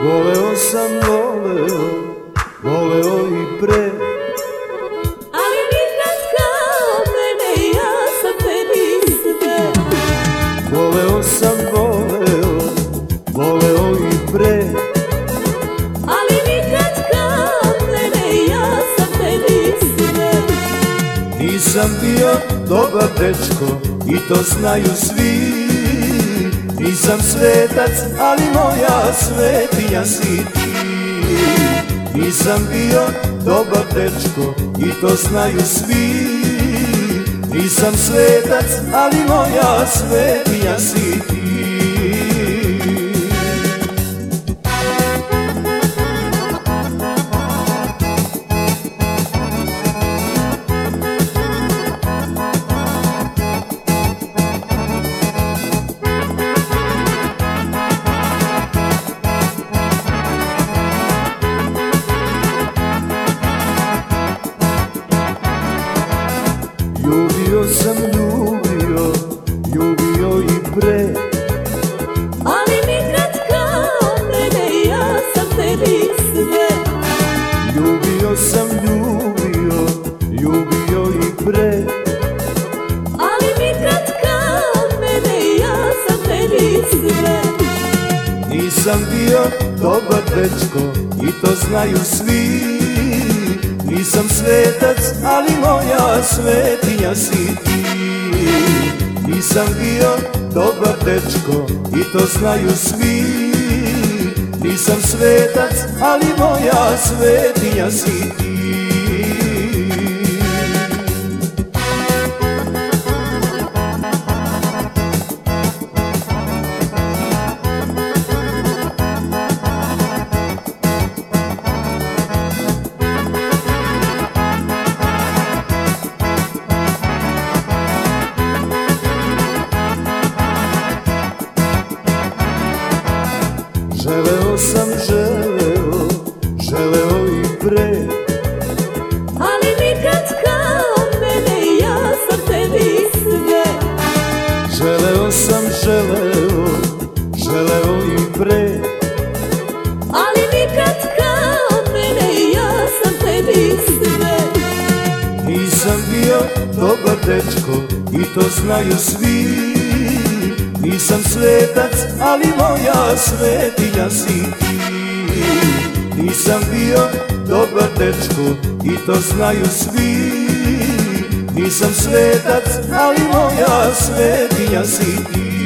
Voleo sam, voleo, voleo i pre. Ali nikad kao mene ja sam tebi sve. Voleo sam, voleo, voleo i pre. Ali nikad kao mene ja sam tebi sve. Nisam bio dobar dečko i to znaju svi Nisam svetac, ali moja svetinja si ti. Nisam bio dobar dečko i to znaju svi. Nisam svetac, ali moja svetinja si ti Ljubio sam, ljubio, ljubio i pre. Ali nikad kao mene ja sam tebi sve. Ljubio sam, ljubio, ljubio i pre. Ali nikad kao mene ja sam tebi sve. Nisam bio dobar dečko i to znaju svi. Nisam svetac, ali moja svetinja si ti. Nisam bio dobar dečko i to znaju svi. Nisam svetac, ali moja svetinja si ti sam, želeo, želeo i pre. Ali nikad kao mene ja sam tebi sve. Želeo sam, želeo, želeo i pre. Ali nikad kao mene ja sam tebi sve. Nisam bio dobar dečko i to znaju svi Nisam svetac, ali moja svetinja si ti. Nisam bio dobar dečko i to znaju svi. Nisam svetac, ali moja svetinja si ti